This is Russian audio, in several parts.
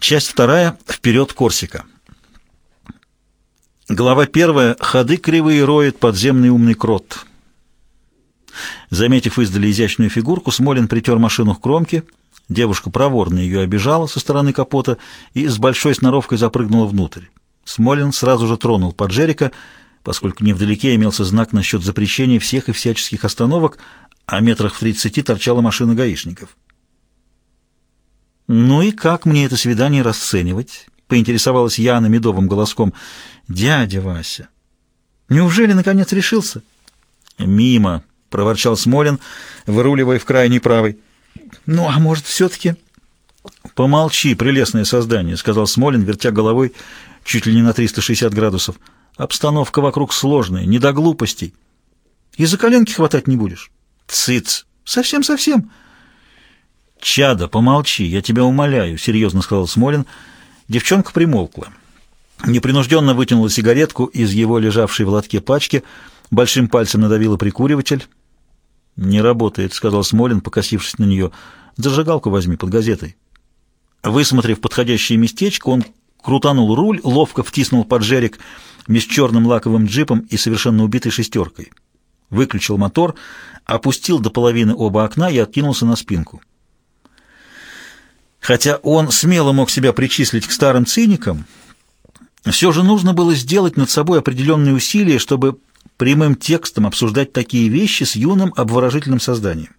Часть вторая. Вперед, Корсика. Глава первая. Ходы кривые роет подземный умный крот. Заметив издали изящную фигурку, Смолин притер машину к кромке. Девушка проворно ее обижала со стороны капота и с большой сноровкой запрыгнула внутрь. Смолин сразу же тронул поджерика, поскольку невдалеке имелся знак насчет запрещения всех и всяческих остановок, а метрах в тридцати торчала машина гаишников. «Ну и как мне это свидание расценивать?» — поинтересовалась Яна медовым голоском. «Дядя Вася, неужели наконец решился?» «Мимо», — проворчал Смолин, выруливая в крайний правый. «Ну, а может, все-таки...» «Помолчи, прелестное создание», — сказал Смолин, вертя головой чуть ли не на 360 градусов. «Обстановка вокруг сложная, не до глупостей. И за коленки хватать не будешь?» «Цыц! Совсем-совсем!» «Чада, помолчи, я тебя умоляю», — серьезно сказал Смолин. Девчонка примолкла. Непринужденно вытянула сигаретку из его лежавшей в лотке пачки, большим пальцем надавила прикуриватель. «Не работает», — сказал Смолин, покосившись на нее. «Зажигалку возьми под газетой». Высмотрев подходящее местечко, он крутанул руль, ловко втиснул под жерик меж черным лаковым джипом и совершенно убитой шестеркой. Выключил мотор, опустил до половины оба окна и откинулся на спинку. Хотя он смело мог себя причислить к старым циникам, все же нужно было сделать над собой определенные усилия, чтобы прямым текстом обсуждать такие вещи с юным обворожительным созданием.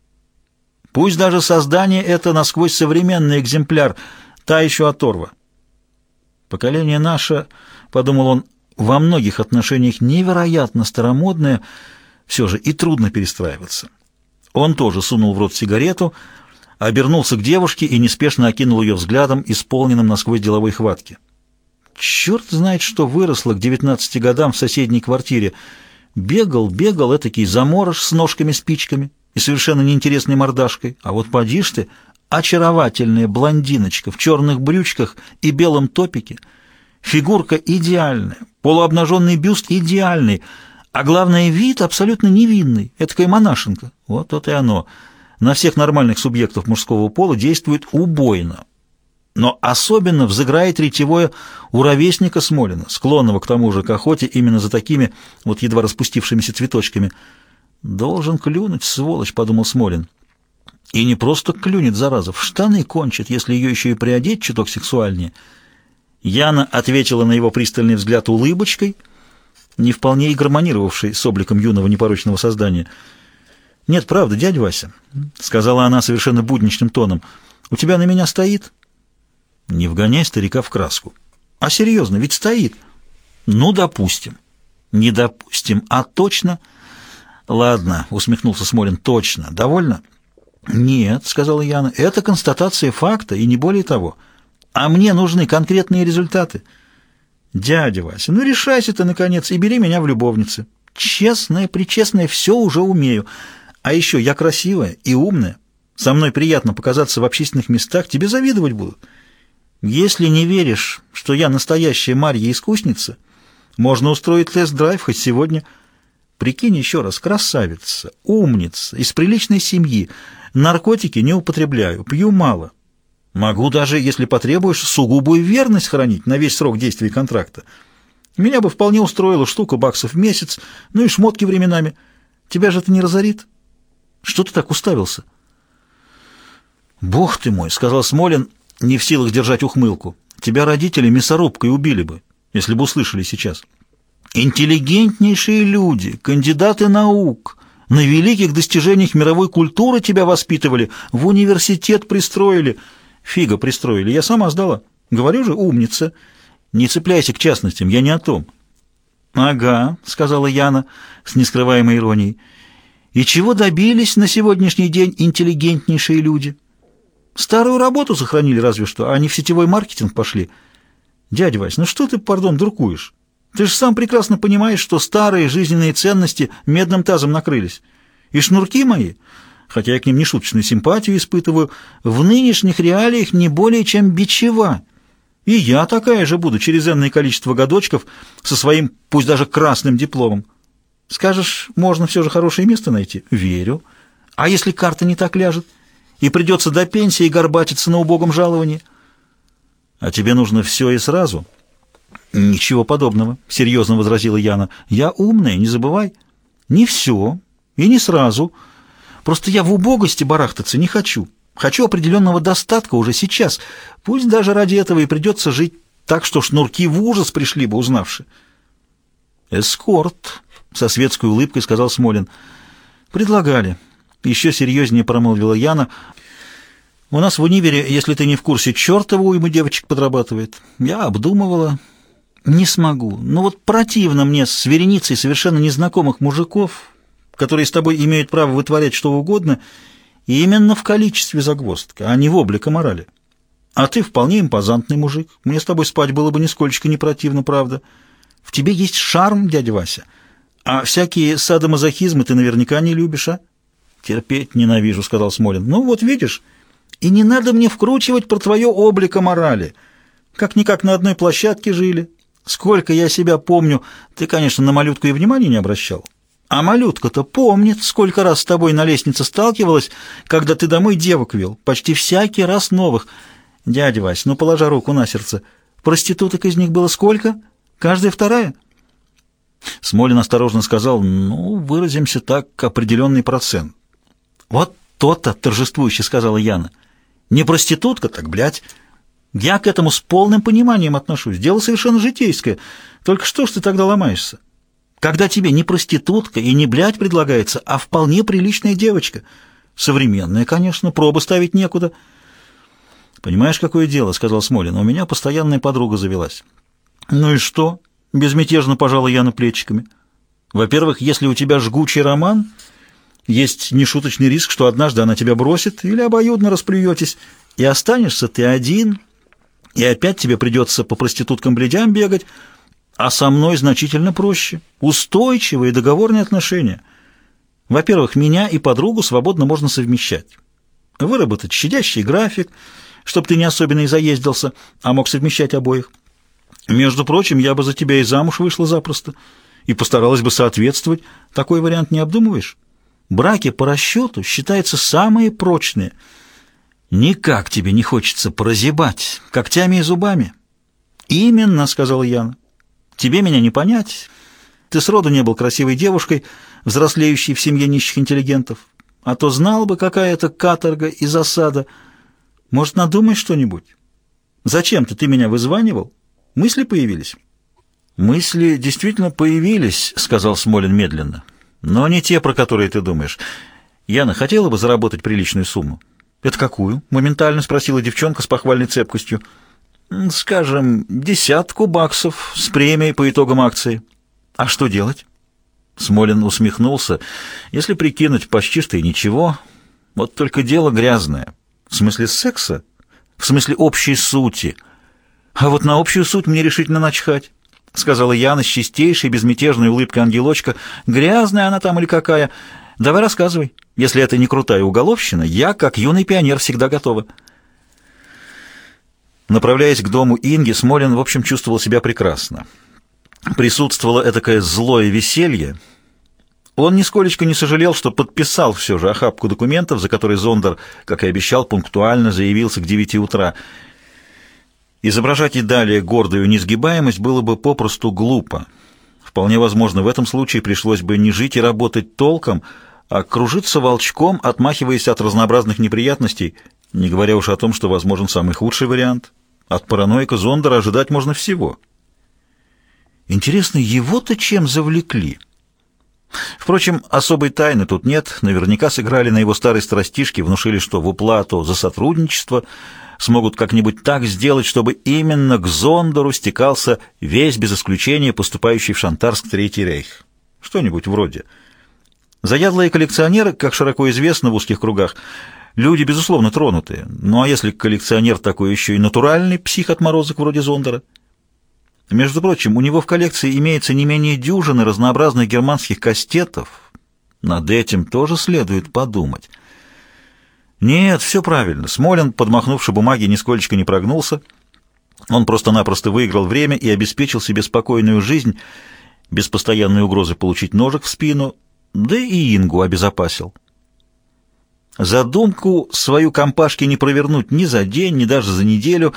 Пусть даже создание это насквозь современный экземпляр, та еще оторва. Поколение наше, — подумал он, — во многих отношениях невероятно старомодное, все же и трудно перестраиваться. Он тоже сунул в рот сигарету, — обернулся к девушке и неспешно окинул ее взглядом, исполненным насквозь деловой хватки. Черт знает, что выросло к 19 годам в соседней квартире. Бегал, бегал этакий заморож с ножками-спичками и совершенно неинтересной мордашкой. А вот поди ты, очаровательная блондиночка в черных брючках и белом топике. Фигурка идеальная, полуобнаженный бюст идеальный, а главное, вид абсолютно невинный, этакая монашенка. Вот то и оно — на всех нормальных субъектов мужского пола действует убойно. Но особенно взыграет ретевое у ровесника Смолина, склонного к тому же к охоте именно за такими вот едва распустившимися цветочками. «Должен клюнуть, сволочь», — подумал Смолин. И не просто клюнет, зараза, в штаны кончит, если ее еще и приодеть чуток сексуальнее. Яна ответила на его пристальный взгляд улыбочкой, не вполне и гармонировавшей с обликом юного непорочного создания — «Нет, правда, дядя Вася», — сказала она совершенно будничным тоном, — «у тебя на меня стоит?» «Не вгоняй старика в краску». «А серьезно, ведь стоит». «Ну, допустим». «Не допустим, а точно?» «Ладно», — усмехнулся Смолин, — «точно. Довольно?» «Нет», — сказала Яна, — «это констатация факта и не более того. А мне нужны конкретные результаты». «Дядя Вася, ну решайся ты, наконец, и бери меня в любовницы. Честное, причестное, все уже умею». А еще я красивая и умная. Со мной приятно показаться в общественных местах, тебе завидовать будут. Если не веришь, что я настоящая Марья-искусница, можно устроить тест-драйв хоть сегодня. Прикинь еще раз, красавица, умница, из приличной семьи. Наркотики не употребляю, пью мало. Могу даже, если потребуешь, сугубую верность хранить на весь срок действия контракта. Меня бы вполне устроила штука баксов в месяц, ну и шмотки временами. Тебя же это не разорит?» Что ты так уставился?» «Бог ты мой!» — сказал Смолин, не в силах держать ухмылку. «Тебя родители мясорубкой убили бы, если бы услышали сейчас. Интеллигентнейшие люди, кандидаты наук, на великих достижениях мировой культуры тебя воспитывали, в университет пристроили. Фига пристроили, я сама сдала. Говорю же, умница. Не цепляйся к частностям, я не о том». «Ага», — сказала Яна с нескрываемой иронией. И чего добились на сегодняшний день интеллигентнейшие люди? Старую работу сохранили разве что, а не в сетевой маркетинг пошли. Дядя Вась, ну что ты, пардон, друкуешь? Ты же сам прекрасно понимаешь, что старые жизненные ценности медным тазом накрылись. И шнурки мои, хотя я к ним не шуточную симпатию испытываю, в нынешних реалиях не более чем бичева. И я такая же буду через энное количество годочков со своим, пусть даже красным дипломом. Скажешь, можно все же хорошее место найти? Верю. А если карта не так ляжет? И придется до пенсии горбатиться на убогом жаловании? А тебе нужно все и сразу? Ничего подобного, серьезно возразила Яна. Я умная, не забывай. Не все и не сразу. Просто я в убогости барахтаться не хочу. Хочу определенного достатка уже сейчас. Пусть даже ради этого и придется жить так, что шнурки в ужас пришли бы, узнавши. «Эскорт», — со светской улыбкой сказал Смолин. «Предлагали». Еще серьезнее промолвила Яна. «У нас в универе, если ты не в курсе, чертова уйма девочек подрабатывает. Я обдумывала. Не смогу. Ну вот противно мне с вереницей совершенно незнакомых мужиков, которые с тобой имеют право вытворять что угодно, и именно в количестве загвоздка, а не в облика морали. А ты вполне импозантный мужик. Мне с тобой спать было бы нисколько не противно, правда. В тебе есть шарм, дядя Вася. А всякие садомазохизмы ты наверняка не любишь, а? Терпеть ненавижу, сказал Смолин. Ну вот видишь, и не надо мне вкручивать про твое облико морали. Как-никак на одной площадке жили. Сколько я себя помню, ты, конечно, на малютку и внимания не обращал. А малютка-то помнит, сколько раз с тобой на лестнице сталкивалась, когда ты домой девок вел. Почти всякий раз новых. Дядя Вась, ну положа руку на сердце. Проституток из них было сколько? Каждая вторая? Смолин осторожно сказал, ну, выразимся так, определенный процент. Вот то-то, торжествующе сказала Яна. Не проститутка, так, блядь. Я к этому с полным пониманием отношусь. Дело совершенно житейское. Только что ж ты тогда ломаешься? Когда тебе не проститутка и не блядь предлагается, а вполне приличная девочка. Современная, конечно, пробы ставить некуда. «Понимаешь, какое дело?» — сказал Смолин. «У меня постоянная подруга завелась». «Ну и что?» — безмятежно пожала я на плечиками. «Во-первых, если у тебя жгучий роман, есть нешуточный риск, что однажды она тебя бросит или обоюдно расплюетесь, и останешься ты один, и опять тебе придется по проституткам-бледям бегать, а со мной значительно проще, устойчивые договорные отношения. Во-первых, меня и подругу свободно можно совмещать. Выработать щадящий график, чтобы ты не особенно и заездился, а мог совмещать обоих. Между прочим, я бы за тебя и замуж вышла запросто, и постаралась бы соответствовать. Такой вариант не обдумываешь? Браки по расчету считаются самые прочные. Никак тебе не хочется прозябать когтями и зубами. Именно, сказала Яна. Тебе меня не понять. Ты сроду не был красивой девушкой, взрослеющей в семье нищих интеллигентов. А то знал бы, какая это каторга и засада. Может, надумай что-нибудь? Зачем-то ты меня вызванивал? Мысли появились?» «Мысли действительно появились», — сказал Смолин медленно. «Но не те, про которые ты думаешь. Яна хотела бы заработать приличную сумму». «Это какую?» — моментально спросила девчонка с похвальной цепкостью. «Скажем, десятку баксов с премией по итогам акции». «А что делать?» Смолин усмехнулся. «Если прикинуть, почти что и ничего. Вот только дело грязное. В смысле секса? В смысле общей сути». «А вот на общую суть мне решительно начхать», — сказала Яна с чистейшей, безмятежной улыбкой ангелочка. «Грязная она там или какая? Давай рассказывай. Если это не крутая уголовщина, я, как юный пионер, всегда готова». Направляясь к дому Инги, Смолин, в общем, чувствовал себя прекрасно. Присутствовало этакое злое веселье. Он нисколечко не сожалел, что подписал все же охапку документов, за которые Зондер, как и обещал, пунктуально заявился к девяти утра — Изображать и далее гордую несгибаемость было бы попросту глупо. Вполне возможно, в этом случае пришлось бы не жить и работать толком, а кружиться волчком, отмахиваясь от разнообразных неприятностей, не говоря уж о том, что возможен самый худший вариант. От параноика Зондера ожидать можно всего. Интересно, его-то чем завлекли? Впрочем, особой тайны тут нет. Наверняка сыграли на его старой страстишке, внушили, что в уплату за сотрудничество – смогут как-нибудь так сделать, чтобы именно к Зондору стекался весь без исключения поступающий в Шантарск Третий Рейх. Что-нибудь вроде. Заядлые коллекционеры, как широко известно в узких кругах, люди, безусловно, тронутые. Ну а если коллекционер такой еще и натуральный псих-отморозок вроде Зондера? Между прочим, у него в коллекции имеется не менее дюжины разнообразных германских кастетов. Над этим тоже следует подумать. Нет, все правильно. Смолин, подмахнувший бумаги, нисколько не прогнулся. Он просто-напросто выиграл время и обеспечил себе спокойную жизнь, без постоянной угрозы получить ножик в спину, да и Ингу обезопасил. Задумку свою компашке не провернуть ни за день, ни даже за неделю.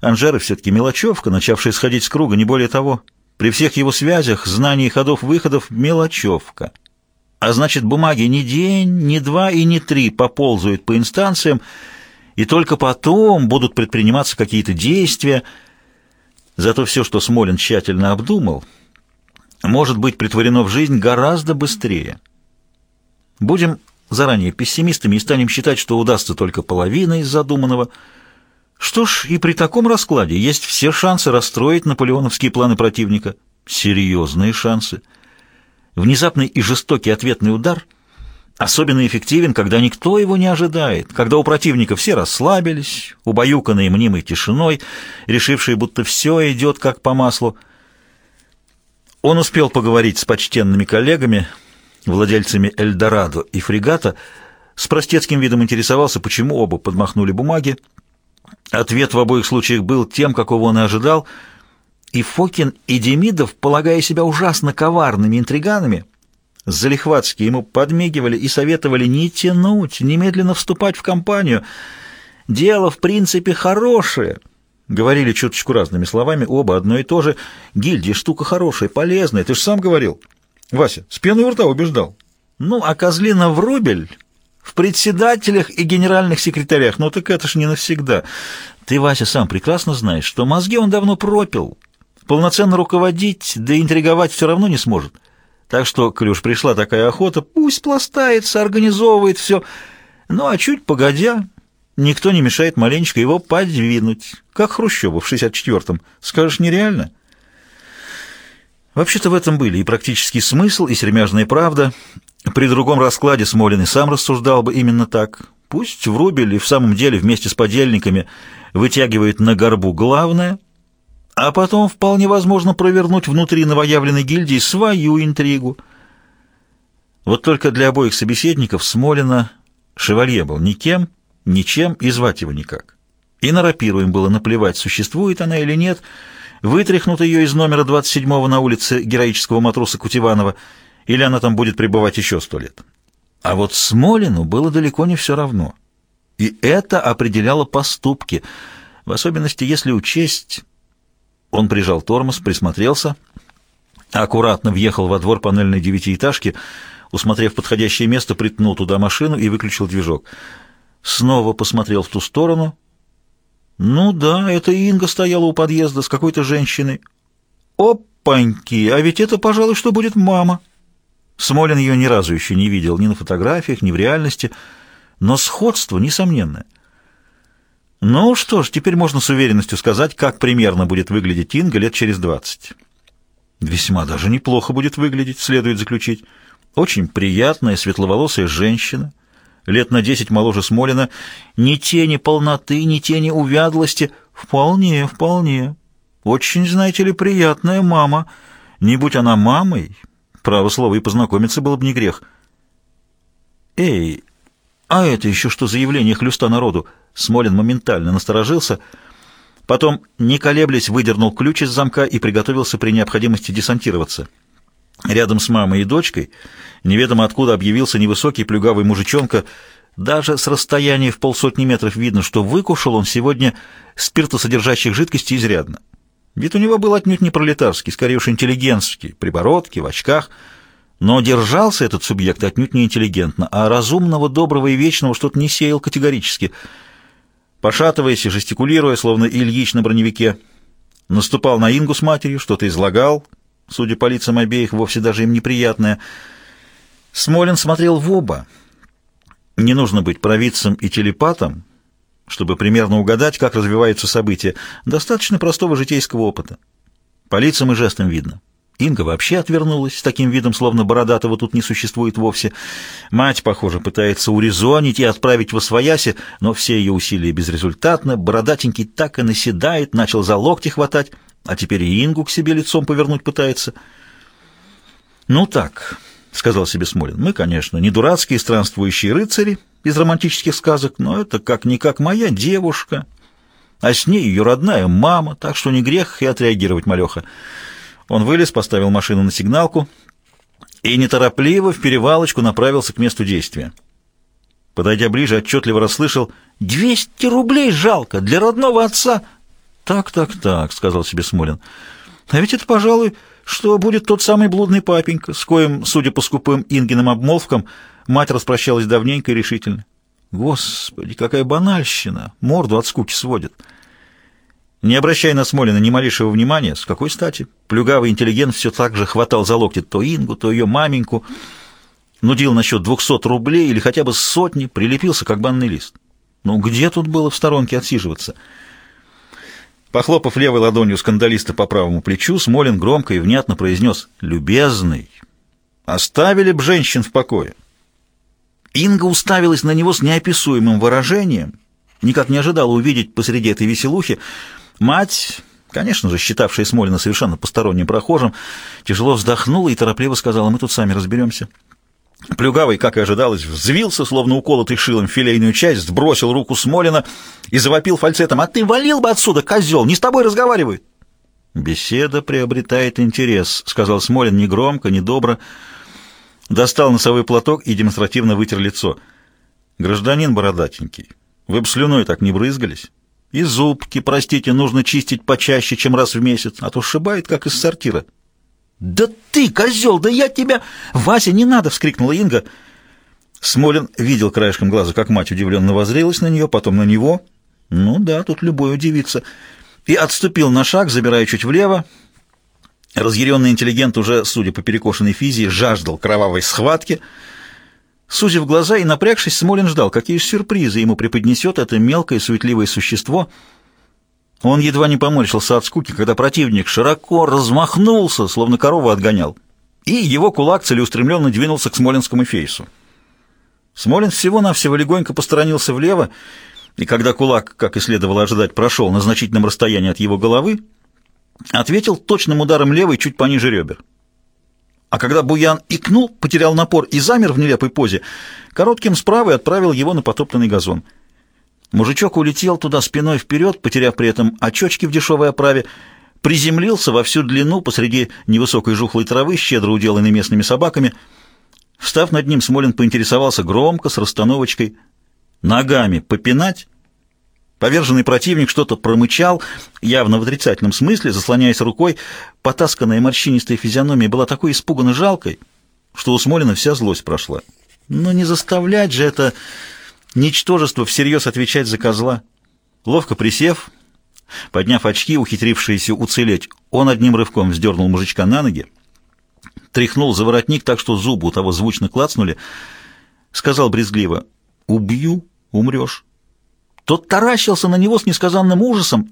Анжера все-таки мелочевка, начавшая сходить с круга, не более того. При всех его связях, знании ходов-выходов — мелочевка. А значит, бумаги ни день, ни два и ни три поползают по инстанциям, и только потом будут предприниматься какие-то действия. Зато все, что Смолин тщательно обдумал, может быть притворено в жизнь гораздо быстрее. Будем заранее пессимистами и станем считать, что удастся только половина из задуманного. Что ж, и при таком раскладе есть все шансы расстроить наполеоновские планы противника. Серьезные шансы. Внезапный и жестокий ответный удар особенно эффективен, когда никто его не ожидает, когда у противника все расслабились, убаюканные мнимой тишиной, решившие, будто все идет как по маслу. Он успел поговорить с почтенными коллегами, владельцами Эльдорадо и фрегата, с простецким видом интересовался, почему оба подмахнули бумаги. Ответ в обоих случаях был тем, какого он и ожидал, и Фокин и Демидов, полагая себя ужасно коварными интриганами, залихватски ему подмигивали и советовали не тянуть, немедленно вступать в компанию. «Дело, в принципе, хорошее», — говорили чуточку разными словами, оба одно и то же. «Гильдия штука хорошая, полезная, ты же сам говорил». Вася, с пеной у рта убеждал. Ну, а Козлина в рубль в председателях и генеральных секретарях, ну так это ж не навсегда. Ты, Вася, сам прекрасно знаешь, что мозги он давно пропил. Полноценно руководить, да интриговать все равно не сможет. Так что, коль уж пришла такая охота, пусть пластается, организовывает все. Ну, а чуть погодя, никто не мешает маленечко его подвинуть, как Хрущеву в 64-м. Скажешь, нереально? Вообще-то в этом были и практический смысл, и сермяжная правда. При другом раскладе Смолин и сам рассуждал бы именно так. Пусть Врубель и в самом деле вместе с подельниками вытягивает на горбу главное, а потом вполне возможно провернуть внутри новоявленной гильдии свою интригу. Вот только для обоих собеседников Смолина шевалье был никем, ничем и звать его никак. И на рапиру им было наплевать, существует она или нет — вытряхнут ее из номера 27-го на улице героического матроса Кутиванова, или она там будет пребывать еще сто лет. А вот Смолину было далеко не все равно. И это определяло поступки, в особенности если учесть... Он прижал тормоз, присмотрелся, аккуратно въехал во двор панельной девятиэтажки, усмотрев подходящее место, притнул туда машину и выключил движок. Снова посмотрел в ту сторону — ну да, это Инга стояла у подъезда с какой-то женщиной. Опаньки, а ведь это, пожалуй, что будет мама. Смолин ее ни разу еще не видел, ни на фотографиях, ни в реальности, но сходство несомненное. Ну что ж, теперь можно с уверенностью сказать, как примерно будет выглядеть Инга лет через двадцать. Весьма даже неплохо будет выглядеть, следует заключить. Очень приятная, светловолосая женщина, лет на десять моложе Смолина, ни тени полноты, ни тени увядлости. Вполне, вполне. Очень, знаете ли, приятная мама. Не будь она мамой, право слово, и познакомиться было бы не грех. Эй, а это еще что за явление хлюста народу? Смолин моментально насторожился, потом, не колеблясь, выдернул ключ из замка и приготовился при необходимости десантироваться. Рядом с мамой и дочкой неведомо откуда объявился невысокий плюгавый мужичонка. Даже с расстояния в полсотни метров видно, что выкушал он сегодня спиртосодержащих жидкостей изрядно. Вид у него был отнюдь не пролетарский, скорее уж интеллигентский, при бородке, в очках. Но держался этот субъект отнюдь не интеллигентно, а разумного, доброго и вечного что-то не сеял категорически. Пошатываясь и жестикулируя, словно Ильич на броневике, наступал на Ингу с матерью, что-то излагал, судя по лицам обеих, вовсе даже им неприятное. Смолин смотрел в оба. Не нужно быть провидцем и телепатом, чтобы примерно угадать, как развиваются события. Достаточно простого житейского опыта. По лицам и жестам видно. Инга вообще отвернулась с таким видом, словно бородатого тут не существует вовсе. Мать, похоже, пытается урезонить и отправить во свояси, но все ее усилия безрезультатны. Бородатенький так и наседает, начал за локти хватать а теперь и Ингу к себе лицом повернуть пытается. «Ну так», — сказал себе Смолин, — «мы, конечно, не дурацкие странствующие рыцари из романтических сказок, но это как-никак моя девушка, а с ней ее родная мама, так что не грех и отреагировать малеха». Он вылез, поставил машину на сигналку и неторопливо в перевалочку направился к месту действия. Подойдя ближе, отчетливо расслышал «Двести рублей жалко! Для родного отца!» «Так, так, так», — сказал себе Смолин. «А ведь это, пожалуй, что будет тот самый блудный папенька, с коим, судя по скупым Ингиным обмолвкам, мать распрощалась давненько и решительно. Господи, какая банальщина! Морду от скуки сводит». Не обращая на Смолина ни малейшего внимания, с какой стати? Плюгавый интеллигент все так же хватал за локти то Ингу, то ее маменьку, нудил насчет двухсот рублей или хотя бы сотни, прилепился, как банный лист. Ну, где тут было в сторонке отсиживаться? Похлопав левой ладонью скандалиста по правому плечу, Смолин громко и внятно произнес «Любезный, оставили б женщин в покое». Инга уставилась на него с неописуемым выражением, никак не ожидала увидеть посреди этой веселухи, Мать, конечно же, считавшая Смолина совершенно посторонним прохожим, тяжело вздохнула и торопливо сказала, мы тут сами разберемся. Плюгавый, как и ожидалось, взвился, словно уколотый шилом филейную часть, сбросил руку Смолина и завопил фальцетом. «А ты валил бы отсюда, козел! Не с тобой разговаривают!» «Беседа приобретает интерес», — сказал Смолин негромко, недобро. Достал носовой платок и демонстративно вытер лицо. «Гражданин бородатенький, вы бы слюной так не брызгались?» И зубки, простите, нужно чистить почаще, чем раз в месяц, а то сшибает, как из сортира. «Да ты, козел, да я тебя...» «Вася, не надо!» — вскрикнула Инга. Смолин видел краешком глаза, как мать удивленно возрелась на нее, потом на него. Ну да, тут любой удивится. И отступил на шаг, забирая чуть влево. Разъяренный интеллигент уже, судя по перекошенной физии, жаждал кровавой схватки — Сузив глаза и напрягшись, Смолин ждал, какие сюрпризы ему преподнесет это мелкое суетливое существо. Он едва не поморщился от скуки, когда противник широко размахнулся, словно корову отгонял, и его кулак целеустремленно двинулся к смолинскому фейсу. Смолин всего-навсего легонько посторонился влево, и когда кулак, как и следовало ожидать, прошел на значительном расстоянии от его головы, ответил точным ударом левой чуть пониже ребер. А когда Буян икнул, потерял напор и замер в нелепой позе, коротким справой отправил его на потоптанный газон. Мужичок улетел туда спиной вперед, потеряв при этом очечки в дешевой оправе, приземлился во всю длину посреди невысокой жухлой травы, щедро уделанной местными собаками. Встав над ним, Смолин поинтересовался громко, с расстановочкой. «Ногами попинать?» Поверженный противник что-то промычал, явно в отрицательном смысле, заслоняясь рукой. Потасканная морщинистая физиономия была такой испуганно жалкой, что у Смолина вся злость прошла. Но не заставлять же это ничтожество всерьез отвечать за козла. Ловко присев, подняв очки, ухитрившиеся уцелеть, он одним рывком вздернул мужичка на ноги, тряхнул за воротник так, что зубы у того звучно клацнули, сказал брезгливо «Убью, умрешь». Тот таращился на него с несказанным ужасом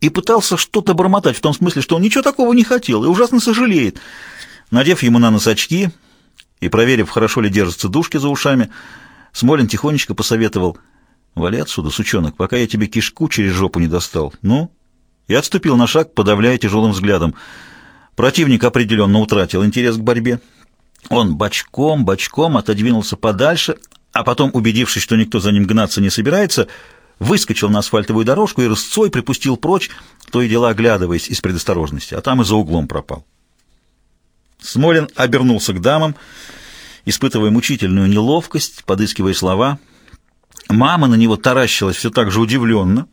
и пытался что-то бормотать в том смысле, что он ничего такого не хотел и ужасно сожалеет. Надев ему на нос очки и проверив, хорошо ли держатся дужки за ушами, Смолин тихонечко посоветовал «Вали отсюда, сучонок, пока я тебе кишку через жопу не достал». «Ну?» И отступил на шаг, подавляя тяжелым взглядом. Противник определенно утратил интерес к борьбе. Он бочком-бочком отодвинулся подальше, а потом, убедившись, что никто за ним гнаться не собирается, выскочил на асфальтовую дорожку и рысцой припустил прочь, то и дела оглядываясь из предосторожности, а там и за углом пропал. Смолин обернулся к дамам, испытывая мучительную неловкость, подыскивая слова. Мама на него таращилась все так же удивленно,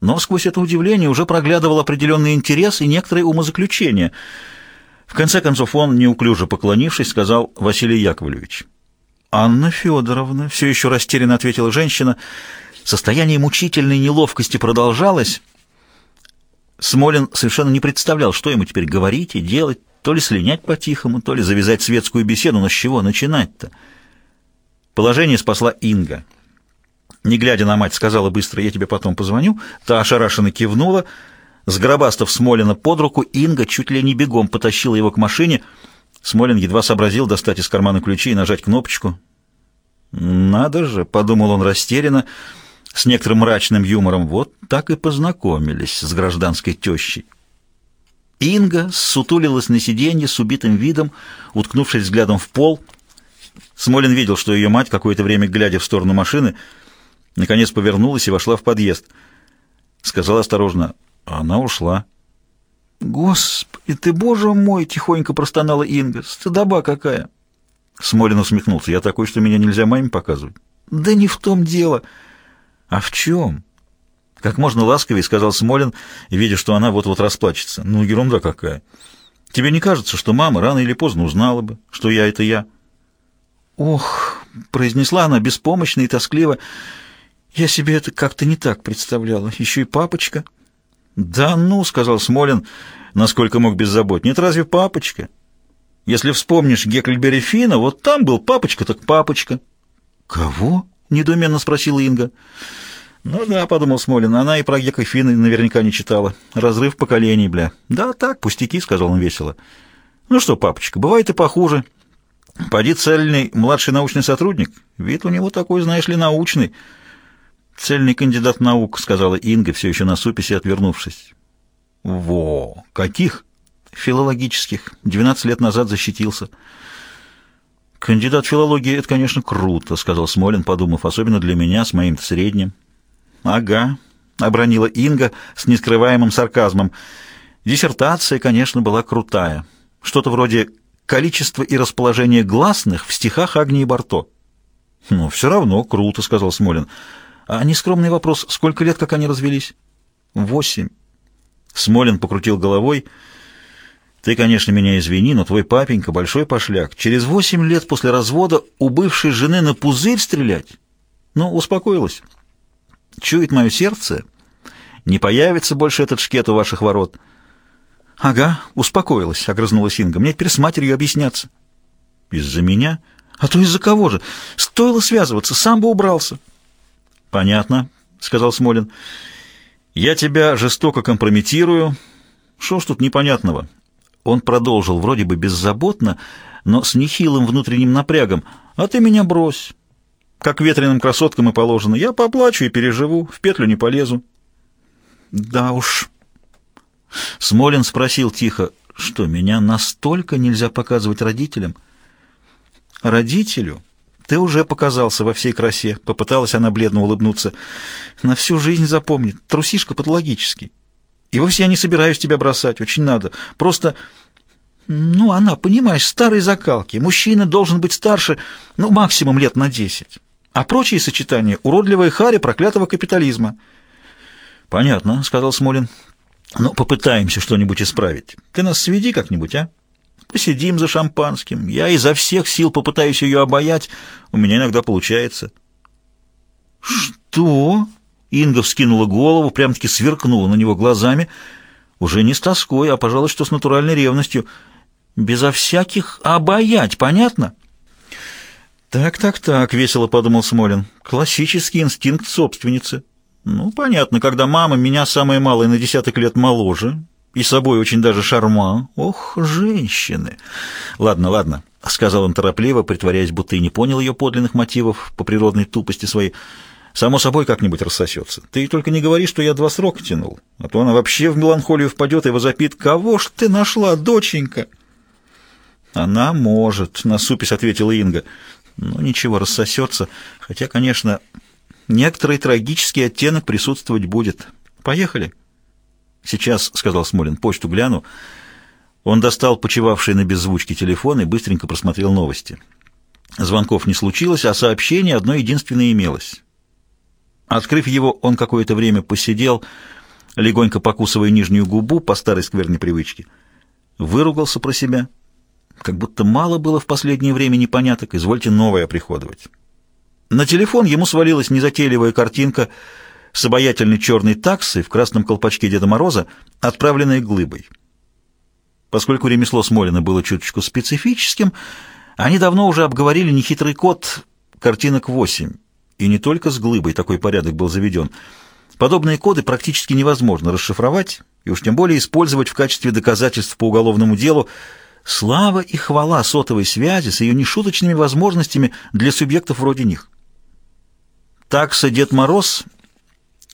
но сквозь это удивление уже проглядывал определенный интерес и некоторые умозаключения. В конце концов он, неуклюже поклонившись, сказал Василий Яковлевич. «Анна Федоровна», — все еще растерянно ответила женщина, — Состояние мучительной неловкости продолжалось. Смолин совершенно не представлял, что ему теперь говорить и делать, то ли слинять по-тихому, то ли завязать светскую беседу, но с чего начинать-то? Положение спасла Инга. Не глядя на мать, сказала быстро, я тебе потом позвоню. Та ошарашенно кивнула. Сгробастав Смолина под руку, Инга чуть ли не бегом потащила его к машине. Смолин едва сообразил достать из кармана ключи и нажать кнопочку. «Надо же», — подумал он растерянно, — с некоторым мрачным юмором, вот так и познакомились с гражданской тещей. Инга сутулилась на сиденье с убитым видом, уткнувшись взглядом в пол. Смолин видел, что ее мать, какое-то время глядя в сторону машины, наконец повернулась и вошла в подъезд. Сказала осторожно, она ушла. «Господи ты, боже мой!» — тихонько простонала Инга. «Стыдоба какая!» Смолин усмехнулся. «Я такой, что меня нельзя маме показывать». «Да не в том дело!» «А в чем?» Как можно ласковее сказал Смолин, видя, что она вот-вот расплачется. Ну, ерунда какая. Тебе не кажется, что мама рано или поздно узнала бы, что я — это я? Ох, произнесла она беспомощно и тоскливо. Я себе это как-то не так представляла. Еще и папочка. Да ну, сказал Смолин, насколько мог беззаботнее. Нет, разве папочка? Если вспомнишь Гекльбери Фина, вот там был папочка, так папочка. Кого? недоуменно спросила Инга. «Ну да», — подумал Смолин, — «она и про Гека Финна наверняка не читала. Разрыв поколений, бля». «Да так, пустяки», — сказал он весело. «Ну что, папочка, бывает и похуже. Поди цельный младший научный сотрудник. Вид у него такой, знаешь ли, научный». «Цельный кандидат наук», — сказала Инга, все еще на суписи отвернувшись. «Во! Каких?» «Филологических. Двенадцать лет назад защитился». «Кандидат филологии — это, конечно, круто», — сказал Смолин, подумав, «особенно для меня, с моим средним». «Ага», — обронила Инга с нескрываемым сарказмом. «Диссертация, конечно, была крутая. Что-то вроде «Количество и расположение гласных в стихах Агнии Барто». «Ну, все равно круто», — сказал Смолин. «А нескромный вопрос, сколько лет, как они развелись?» «Восемь». Смолин покрутил головой. «Ты, конечно, меня извини, но твой папенька большой пошляк. Через восемь лет после развода у бывшей жены на пузырь стрелять?» «Ну, успокоилась». Чует мое сердце, не появится больше этот шкет у ваших ворот. — Ага, успокоилась, — огрызнулась Инга. — Мне теперь с матерью объясняться. — Из-за меня? А то из-за кого же? Стоило связываться, сам бы убрался. — Понятно, — сказал Смолин. — Я тебя жестоко компрометирую. Что ж тут непонятного? Он продолжил вроде бы беззаботно, но с нехилым внутренним напрягом. — А ты меня брось. Как ветреным красоткам и положено. Я поплачу и переживу, в петлю не полезу. Да уж. Смолин спросил тихо, что меня настолько нельзя показывать родителям? Родителю? Ты уже показался во всей красе. Попыталась она бледно улыбнуться. На всю жизнь запомнит. Трусишка патологический. И вовсе я не собираюсь тебя бросать. Очень надо. Просто... Ну, она, понимаешь, старой закалки. Мужчина должен быть старше, ну, максимум лет на десять а прочие сочетания — уродливая харя проклятого капитализма. «Понятно», — сказал Смолин. «Но попытаемся что-нибудь исправить. Ты нас сведи как-нибудь, а? Посидим за шампанским. Я изо всех сил попытаюсь ее обаять. У меня иногда получается». «Что?» — Инга вскинула голову, прям-таки сверкнула на него глазами. Уже не с тоской, а, пожалуй, что с натуральной ревностью. «Безо всяких обаять, понятно?» «Так, так, так», — весело подумал Смолин. «Классический инстинкт собственницы. Ну, понятно, когда мама меня самая малая на десяток лет моложе, и собой очень даже шарма. Ох, женщины!» «Ладно, ладно», — сказал он торопливо, притворяясь, будто и не понял ее подлинных мотивов по природной тупости своей. «Само собой как-нибудь рассосется. Ты только не говори, что я два срока тянул, а то она вообще в меланхолию впадет и возопит. Кого ж ты нашла, доченька?» «Она может», — насупись ответила Инга. Ну, ничего, рассосется. Хотя, конечно, некоторый трагический оттенок присутствовать будет. Поехали. Сейчас, — сказал Смолин, — почту гляну. Он достал почевавший на беззвучке телефон и быстренько просмотрел новости. Звонков не случилось, а сообщение одно единственное имелось. Открыв его, он какое-то время посидел, легонько покусывая нижнюю губу по старой скверной привычке. Выругался про себя — как будто мало было в последнее время непоняток, извольте новое приходовать. На телефон ему свалилась незатейливая картинка с обаятельной черной таксой в красном колпачке Деда Мороза, отправленной глыбой. Поскольку ремесло Смолина было чуточку специфическим, они давно уже обговорили нехитрый код картинок 8, и не только с глыбой такой порядок был заведен. Подобные коды практически невозможно расшифровать и уж тем более использовать в качестве доказательств по уголовному делу, Слава и хвала сотовой связи с ее нешуточными возможностями для субъектов вроде них. Такса Дед Мороз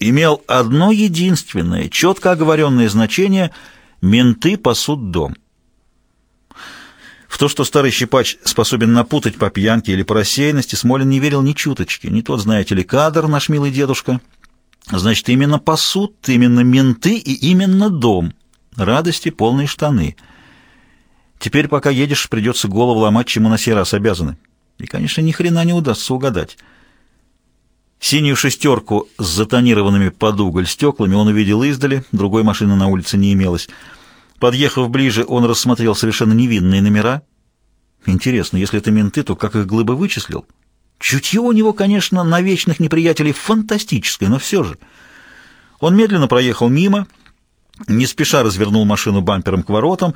имел одно единственное, четко оговоренное значение «менты пасут дом». В то, что старый щипач способен напутать по пьянке или по рассеянности, Смолин не верил ни чуточки. Не тот, знаете ли, кадр, наш милый дедушка. Значит, именно пасут, именно менты и именно дом. Радости полные штаны — Теперь, пока едешь, придется голову ломать, чему на сей раз обязаны. И, конечно, ни хрена не удастся угадать. Синюю шестерку с затонированными под уголь стеклами он увидел издали, другой машины на улице не имелось. Подъехав ближе, он рассмотрел совершенно невинные номера. Интересно, если это менты, то как их Глыба вычислил? Чутье у него, конечно, на вечных неприятелей фантастическое, но все же. Он медленно проехал мимо, не спеша развернул машину бампером к воротам,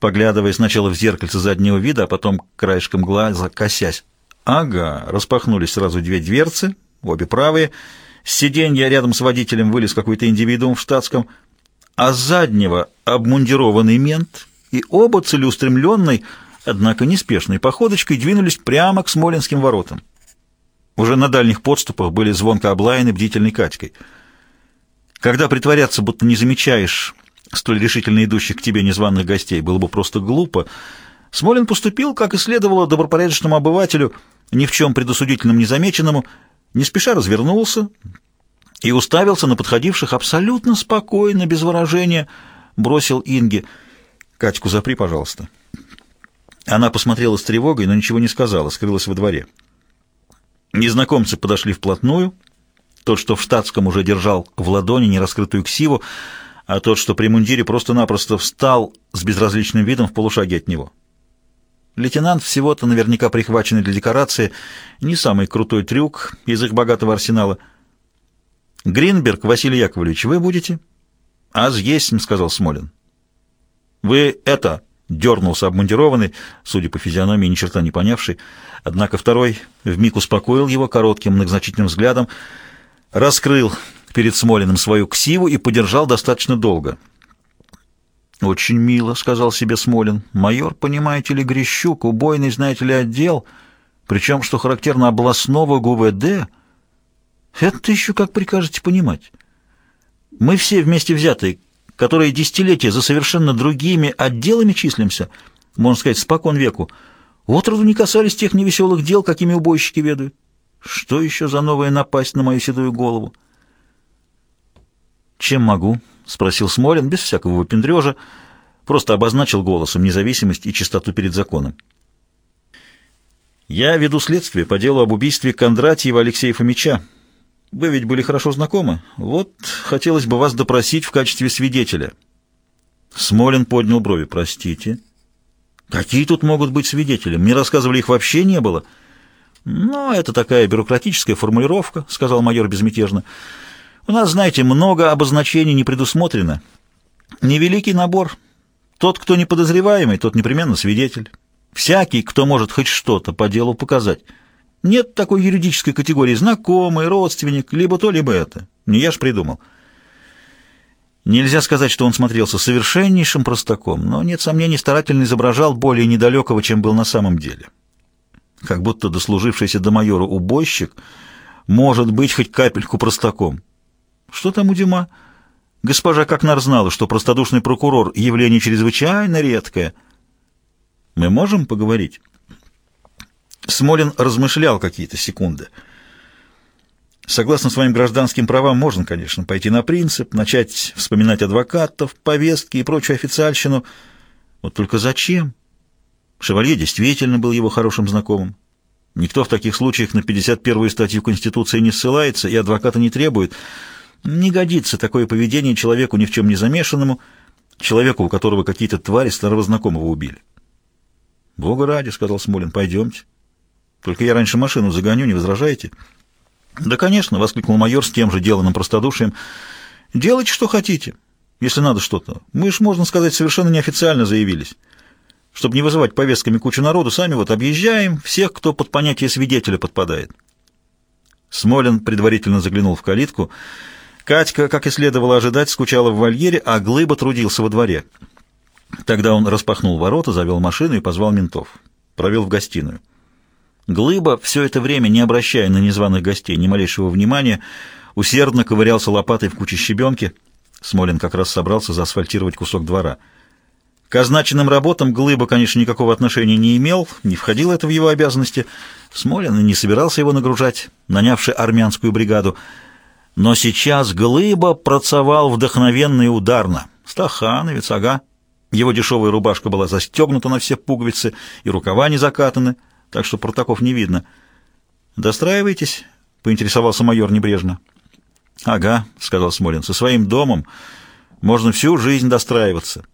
поглядывая сначала в зеркальце заднего вида, а потом краешком глаза косясь. Ага, распахнулись сразу две дверцы, обе правые. С сиденья рядом с водителем вылез какой-то индивидуум в штатском, а с заднего обмундированный мент, и оба целеустремленной, однако неспешной походочкой двинулись прямо к Смоленским воротам. Уже на дальних подступах были звонко облаяны бдительной Катькой. Когда притворяться, будто не замечаешь столь решительно идущих к тебе незваных гостей, было бы просто глупо, Смолин поступил, как и следовало добропорядочному обывателю, ни в чем предосудительном незамеченному, не спеша развернулся и уставился на подходивших абсолютно спокойно, без выражения, бросил Инге. «Катьку запри, пожалуйста». Она посмотрела с тревогой, но ничего не сказала, скрылась во дворе. Незнакомцы подошли вплотную. Тот, что в штатском уже держал в ладони нераскрытую ксиву, а тот, что при мундире, просто-напросто встал с безразличным видом в полушаге от него. Лейтенант всего-то наверняка прихваченный для декорации, не самый крутой трюк из их богатого арсенала. «Гринберг Василий Яковлевич, вы будете?» «Аз есть», — сказал Смолин. «Вы это...» — дернулся обмундированный, судя по физиономии, ни черта не понявший. Однако второй вмиг успокоил его коротким многозначительным взглядом, раскрыл перед Смолиным свою ксиву и подержал достаточно долго. «Очень мило», — сказал себе Смолин. «Майор, понимаете ли, Грещук, убойный, знаете ли, отдел, причем, что характерно, областного ГУВД. Это еще как прикажете понимать? Мы все вместе взятые, которые десятилетия за совершенно другими отделами числимся, можно сказать, спокон веку, отроду не касались тех невеселых дел, какими убойщики ведают. Что еще за новая напасть на мою седую голову?» «Чем могу?» — спросил Смолин, без всякого выпендрежа, просто обозначил голосом независимость и чистоту перед законом. «Я веду следствие по делу об убийстве Кондратьева Алексея Фомича. Вы ведь были хорошо знакомы. Вот хотелось бы вас допросить в качестве свидетеля». Смолин поднял брови. «Простите». «Какие тут могут быть свидетели? Мне рассказывали, их вообще не было». «Ну, это такая бюрократическая формулировка», — сказал майор безмятежно. У нас, знаете, много обозначений не предусмотрено. Невеликий набор. Тот, кто не подозреваемый, тот непременно свидетель. Всякий, кто может хоть что-то по делу показать. Нет такой юридической категории знакомый, родственник, либо то, либо это. Не я ж придумал. Нельзя сказать, что он смотрелся совершеннейшим простаком, но, нет сомнений, старательно изображал более недалекого, чем был на самом деле. Как будто дослужившийся до майора убойщик может быть хоть капельку простаком. Что там у Дима? Госпожа Кокнар знала, что простодушный прокурор — явление чрезвычайно редкое. Мы можем поговорить? Смолин размышлял какие-то секунды. Согласно своим гражданским правам, можно, конечно, пойти на принцип, начать вспоминать адвокатов, повестки и прочую официальщину. Вот только зачем? Шевалье действительно был его хорошим знакомым. Никто в таких случаях на 51-ю статью Конституции не ссылается и адвоката не требует — не годится такое поведение человеку ни в чем не замешанному, человеку, у которого какие-то твари старого знакомого убили. «Бога ради», — сказал Смолин, — «пойдемте. Только я раньше машину загоню, не возражаете?» «Да, конечно», — воскликнул майор с тем же деланным простодушием. «Делайте, что хотите, если надо что-то. Мы ж, можно сказать, совершенно неофициально заявились. Чтобы не вызывать повестками кучу народу, сами вот объезжаем всех, кто под понятие свидетеля подпадает». Смолин предварительно заглянул в калитку — Катька, как и следовало ожидать, скучала в вольере, а Глыба трудился во дворе. Тогда он распахнул ворота, завел машину и позвал ментов. Провел в гостиную. Глыба, все это время не обращая на незваных гостей ни малейшего внимания, усердно ковырялся лопатой в куче щебенки. Смолин как раз собрался заасфальтировать кусок двора. К означенным работам Глыба, конечно, никакого отношения не имел, не входило это в его обязанности. Смолин и не собирался его нагружать, нанявший армянскую бригаду — но сейчас Глыба процевал вдохновенно и ударно. Стахановец, ага. Его дешевая рубашка была застегнута на все пуговицы, и рукава не закатаны, так что протоков не видно. «Достраивайтесь», — поинтересовался майор небрежно. «Ага», — сказал Смолин, — «со своим домом можно всю жизнь достраиваться».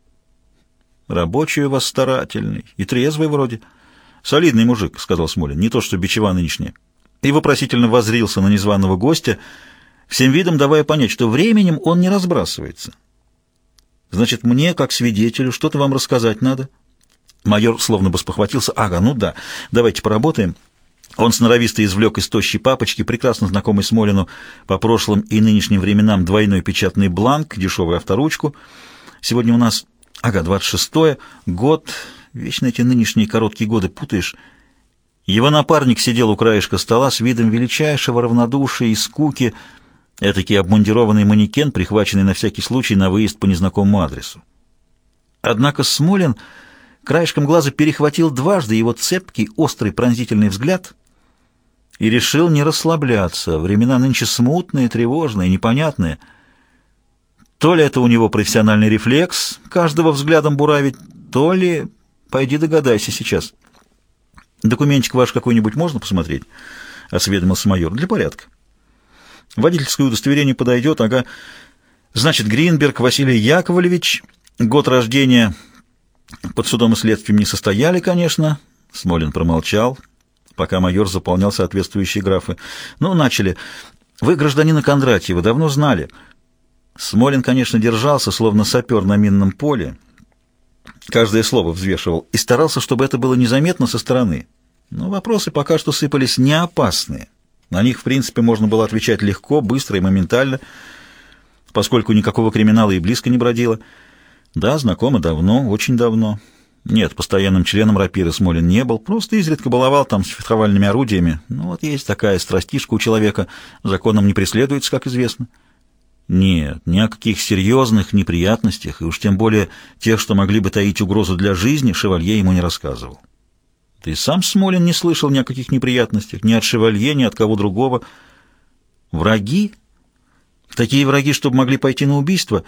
«Рабочий у вас старательный и трезвый вроде». «Солидный мужик», — сказал Смолин, — «не то что бичева нынешняя». И вопросительно возрился на незваного гостя, всем видом давая понять, что временем он не разбрасывается. «Значит, мне, как свидетелю, что-то вам рассказать надо?» Майор словно бы спохватился. «Ага, ну да, давайте поработаем». Он сноровисто извлек из тощей папочки, прекрасно знакомый Смолину по прошлым и нынешним временам, двойной печатный бланк, дешевую авторучку. Сегодня у нас, ага, 26-е, год, вечно эти нынешние короткие годы путаешь. Его напарник сидел у краешка стола с видом величайшего равнодушия и скуки, этакий обмундированный манекен, прихваченный на всякий случай на выезд по незнакомому адресу. Однако Смолин краешком глаза перехватил дважды его цепкий, острый, пронзительный взгляд — и решил не расслабляться. Времена нынче смутные, тревожные, непонятные. То ли это у него профессиональный рефлекс, каждого взглядом буравить, то ли... Пойди догадайся сейчас. Документик ваш какой-нибудь можно посмотреть? — осведомился майор. — Для порядка. Водительское удостоверение подойдет, ага. Значит, Гринберг Василий Яковлевич, год рождения под судом и следствием не состояли, конечно. Смолин промолчал пока майор заполнял соответствующие графы. «Ну, начали. Вы, гражданина Кондратьева, давно знали». Смолин, конечно, держался, словно сапер на минном поле. Каждое слово взвешивал и старался, чтобы это было незаметно со стороны. Но вопросы пока что сыпались не опасные. На них, в принципе, можно было отвечать легко, быстро и моментально, поскольку никакого криминала и близко не бродило. Да, знакомы давно, очень давно. Нет, постоянным членом рапиры Смолин не был, просто изредка баловал там с фехтовальными орудиями. Ну вот есть такая страстишка у человека, законом не преследуется, как известно. Нет, ни о каких серьезных неприятностях, и уж тем более тех, что могли бы таить угрозу для жизни, шевалье ему не рассказывал. Ты сам, Смолин, не слышал ни о каких неприятностях, ни от шевалье, ни от кого другого. Враги? Такие враги, чтобы могли пойти на убийство?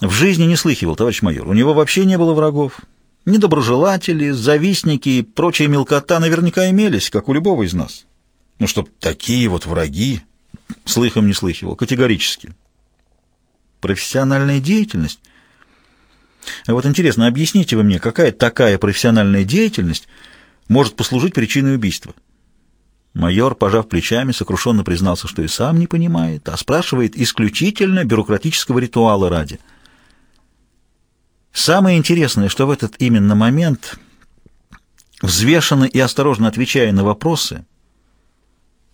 В жизни не слыхивал, товарищ майор. У него вообще не было врагов. Недоброжелатели, завистники и прочая мелкота наверняка имелись, как у любого из нас. Ну, чтоб такие вот враги, слыхом не слыхивал, категорически. Профессиональная деятельность? А вот интересно, объясните вы мне, какая такая профессиональная деятельность может послужить причиной убийства? Майор, пожав плечами, сокрушенно признался, что и сам не понимает, а спрашивает исключительно бюрократического ритуала ради – Самое интересное, что в этот именно момент, взвешенно и осторожно отвечая на вопросы,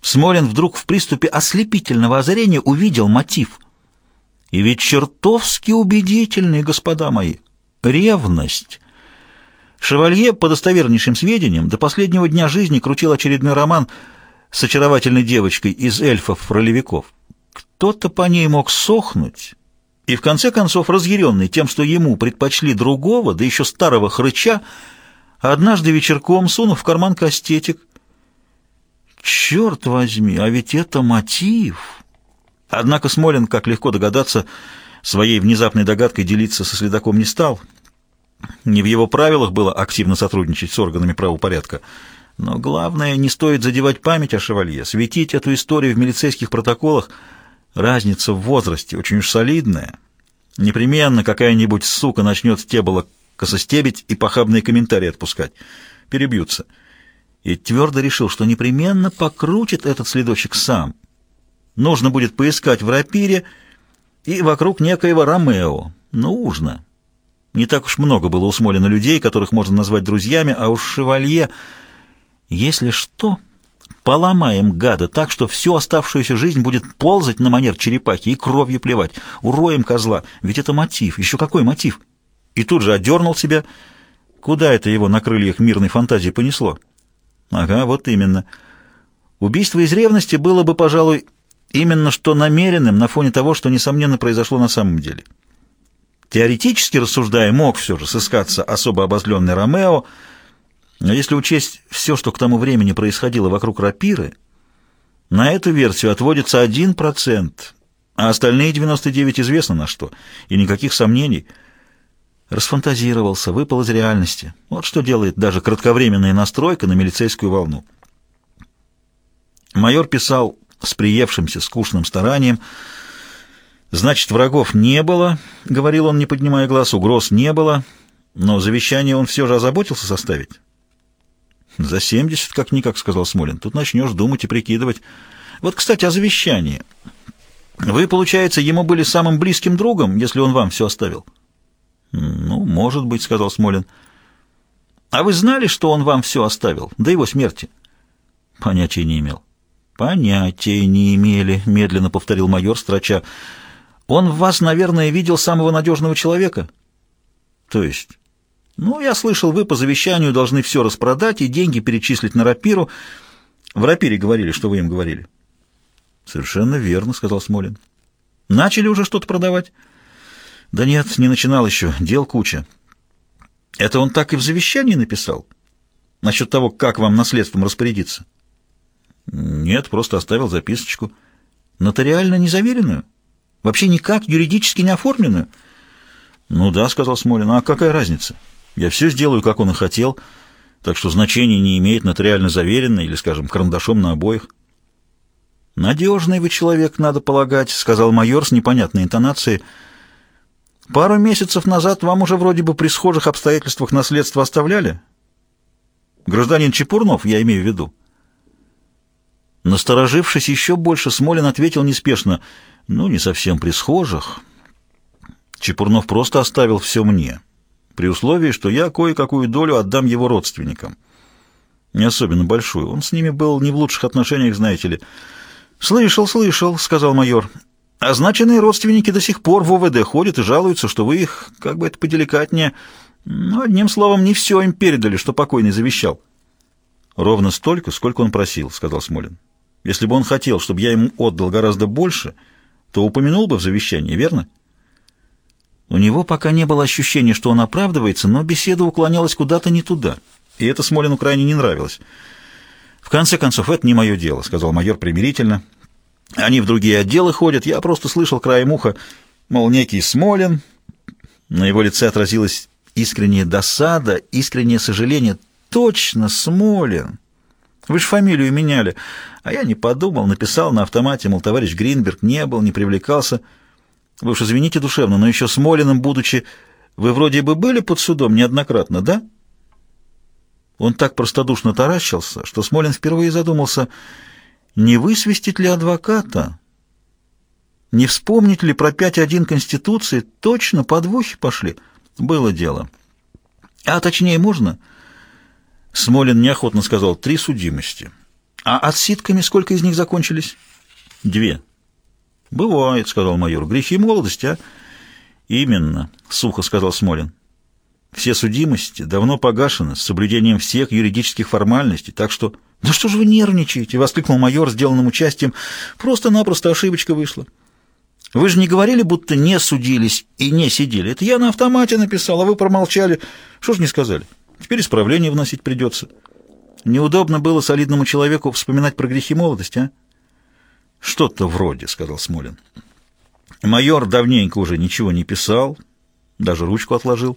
Смолин вдруг в приступе ослепительного озарения увидел мотив. И ведь чертовски убедительный, господа мои, ревность. Шевалье, по достовернейшим сведениям, до последнего дня жизни крутил очередной роман с очаровательной девочкой из эльфов-ролевиков. Кто-то по ней мог сохнуть и в конце концов, разъяренный тем, что ему предпочли другого, да еще старого хрыча, однажды вечерком, сунув в карман кастетик, «Черт возьми, а ведь это мотив!» Однако Смолин, как легко догадаться, своей внезапной догадкой делиться со следаком не стал. Не в его правилах было активно сотрудничать с органами правопорядка. Но главное, не стоит задевать память о шевалье, светить эту историю в милицейских протоколах — Разница в возрасте очень уж солидная. Непременно какая-нибудь сука начнет тебола косостебить и похабные комментарии отпускать. Перебьются. И твердо решил, что непременно покрутит этот следочек сам. Нужно будет поискать в рапире и вокруг некоего Ромео. Нужно. Не так уж много было у людей, которых можно назвать друзьями, а уж шевалье... Если что... Поломаем гада так, что всю оставшуюся жизнь будет ползать на манер черепахи и кровью плевать. Уроем козла. Ведь это мотив. Еще какой мотив? И тут же отдернул себя. Куда это его на крыльях мирной фантазии понесло? Ага, вот именно. Убийство из ревности было бы, пожалуй, именно что намеренным на фоне того, что, несомненно, произошло на самом деле. Теоретически рассуждая, мог все же сыскаться особо обозленный Ромео, но если учесть все, что к тому времени происходило вокруг рапиры, на эту версию отводится 1%, а остальные 99 известно на что, и никаких сомнений. Расфантазировался, выпал из реальности. Вот что делает даже кратковременная настройка на милицейскую волну. Майор писал с приевшимся скучным старанием. «Значит, врагов не было», — говорил он, не поднимая глаз, — «угроз не было, но завещание он все же озаботился составить». «За семьдесят, как-никак», — сказал Смолин. «Тут начнешь думать и прикидывать. Вот, кстати, о завещании. Вы, получается, ему были самым близким другом, если он вам все оставил?» «Ну, может быть», — сказал Смолин. «А вы знали, что он вам все оставил до его смерти?» «Понятия не имел». «Понятия не имели», — медленно повторил майор, строча. «Он в вас, наверное, видел самого надежного человека?» «То есть?» «Ну, я слышал, вы по завещанию должны все распродать и деньги перечислить на рапиру. В рапире говорили, что вы им говорили». «Совершенно верно», — сказал Смолин. «Начали уже что-то продавать?» «Да нет, не начинал еще. Дел куча». «Это он так и в завещании написал? Насчет того, как вам наследством распорядиться?» Нет, просто оставил записочку. Нотариально незаверенную? Вообще никак юридически не оформленную? Ну да, сказал Смолин, а какая разница? Я все сделаю, как он и хотел, так что значения не имеет нотариально заверенной или, скажем, карандашом на обоих. «Надежный вы человек, надо полагать», — сказал майор с непонятной интонацией. «Пару месяцев назад вам уже вроде бы при схожих обстоятельствах наследство оставляли?» «Гражданин Чепурнов, я имею в виду». Насторожившись еще больше, Смолин ответил неспешно, «Ну, не совсем при схожих. Чепурнов просто оставил все мне, при условии, что я кое-какую долю отдам его родственникам. Не особенно большую. Он с ними был не в лучших отношениях, знаете ли». «Слышал, слышал», — сказал майор. «Означенные родственники до сих пор в ОВД ходят и жалуются, что вы их, как бы это поделикатнее, ну, одним словом, не все им передали, что покойный завещал». «Ровно столько, сколько он просил», — сказал Смолин. Если бы он хотел, чтобы я ему отдал гораздо больше, то упомянул бы в завещании, верно? У него пока не было ощущения, что он оправдывается, но беседа уклонялась куда-то не туда, и это Смолину крайне не нравилось. «В конце концов, это не мое дело», — сказал майор примирительно. «Они в другие отделы ходят, я просто слышал краем уха, мол, некий Смолин». На его лице отразилась искренняя досада, искреннее сожаление. «Точно, Смолин!» Вы же фамилию меняли. А я не подумал, написал на автомате, мол, товарищ Гринберг не был, не привлекался. Вы уж извините душевно, но еще с Молиным, будучи, вы вроде бы были под судом неоднократно, да? Он так простодушно таращился, что Смолин впервые задумался, не высвистить ли адвоката, не вспомнить ли про 5.1 Конституции, точно подвохи пошли. Было дело. А точнее можно... Смолин неохотно сказал «три судимости». «А отсидками сколько из них закончились?» «Две». «Бывает», — сказал майор. «Грехи молодости, а?» «Именно», — сухо сказал Смолин. «Все судимости давно погашены с соблюдением всех юридических формальностей, так что...» «Да что же вы нервничаете?» — воскликнул майор, сделанным участием. «Просто-напросто ошибочка вышла. Вы же не говорили, будто не судились и не сидели. Это я на автомате написал, а вы промолчали. Что ж не сказали?» Теперь исправление вносить придется. Неудобно было солидному человеку вспоминать про грехи молодости, а? Что-то вроде, — сказал Смолин. Майор давненько уже ничего не писал, даже ручку отложил.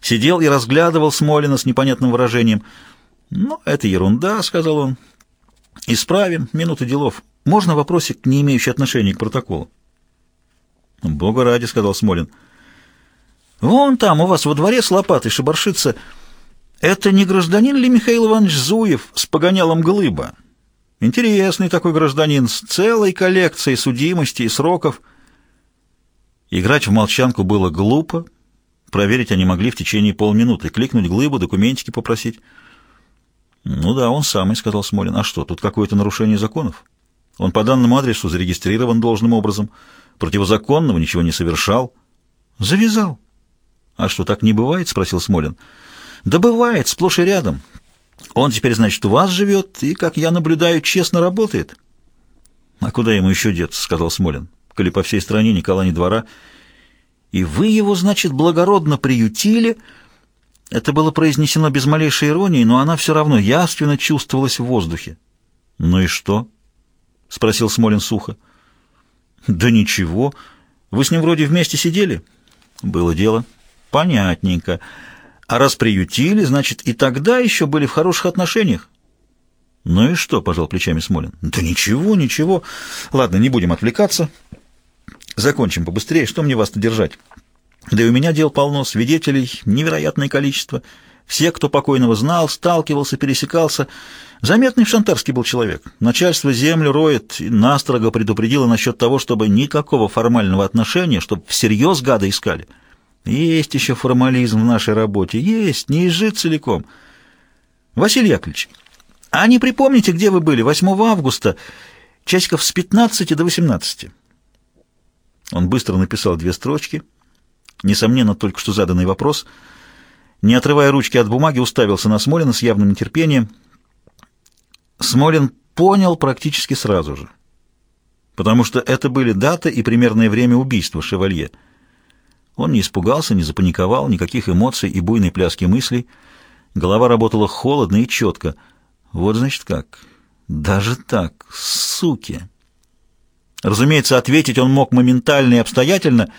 Сидел и разглядывал Смолина с непонятным выражением. «Ну, это ерунда», — сказал он. «Исправим. Минуты делов. Можно вопросик, не имеющий отношения к протоколу?» «Бога ради», — сказал Смолин. «Вон там у вас во дворе с лопатой шибаршится...» Это не гражданин ли Михаил Иванович Зуев с погонялом Глыба? Интересный такой гражданин с целой коллекцией судимостей и сроков. Играть в молчанку было глупо. Проверить они могли в течение полминуты. Кликнуть Глыбу, документики попросить. «Ну да, он самый», — сказал Смолин. «А что, тут какое-то нарушение законов? Он по данному адресу зарегистрирован должным образом. Противозаконного ничего не совершал». «Завязал». «А что, так не бывает?» — спросил Смолин. «Смолин». Да бывает, сплошь и рядом. Он теперь, значит, у вас живет и, как я наблюдаю, честно работает. А куда ему еще деться, сказал Смолин, коли по всей стране Никола не двора. И вы его, значит, благородно приютили. Это было произнесено без малейшей иронии, но она все равно явственно чувствовалась в воздухе. Ну и что? Спросил Смолин сухо. Да ничего. Вы с ним вроде вместе сидели? Было дело. Понятненько. А раз приютили, значит, и тогда еще были в хороших отношениях. «Ну и что?» — пожал плечами Смолин. «Да ничего, ничего. Ладно, не будем отвлекаться. Закончим побыстрее. Что мне вас-то держать? Да и у меня дел полно, свидетелей невероятное количество. Все, кто покойного знал, сталкивался, пересекался. Заметный в Шантарске был человек. Начальство землю роет и настрого предупредило насчет того, чтобы никакого формального отношения, чтобы всерьез гада искали. Есть еще формализм в нашей работе. Есть, не изжит целиком. Василий Яковлевич, а не припомните, где вы были 8 августа, часиков с 15 до 18? Он быстро написал две строчки. Несомненно, только что заданный вопрос. Не отрывая ручки от бумаги, уставился на Смолина с явным нетерпением. Смолин понял практически сразу же. Потому что это были дата и примерное время убийства Шевалье. Он не испугался, не запаниковал, никаких эмоций и буйной пляски мыслей. Голова работала холодно и четко. Вот значит как. Даже так. Суки. Разумеется, ответить он мог моментально и обстоятельно,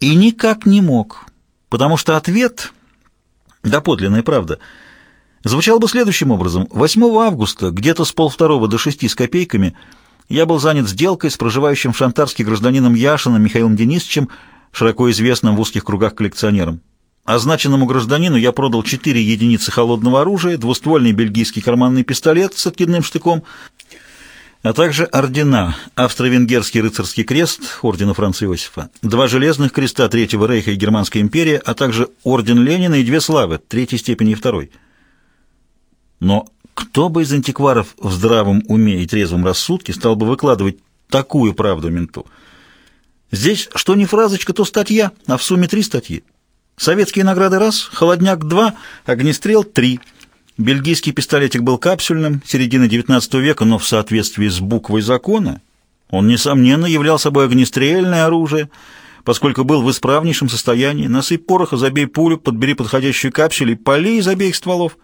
и никак не мог, потому что ответ, да подлинная правда, звучал бы следующим образом. 8 августа, где-то с полвторого до шести с копейками, я был занят сделкой с проживающим в Шантарске гражданином Яшином Михаилом Денисовичем, широко известным в узких кругах коллекционером. Означенному гражданину я продал четыре единицы холодного оружия, двуствольный бельгийский карманный пистолет с откидным штыком, а также ордена Австро-Венгерский рыцарский крест ордена Франца Иосифа, два железных креста Третьего Рейха и Германской империи, а также орден Ленина и две славы третьей степени и второй. Но кто бы из антикваров в здравом уме и трезвом рассудке стал бы выкладывать такую правду менту? Здесь что не фразочка, то статья, а в сумме три статьи. Советские награды раз, холодняк два, огнестрел три. Бельгийский пистолетик был капсюльным, середины XIX века, но в соответствии с буквой закона он, несомненно, являл собой огнестрельное оружие, поскольку был в исправнейшем состоянии. Насыпь пороха, забей пулю, подбери подходящую капсюль и пали из обеих стволов.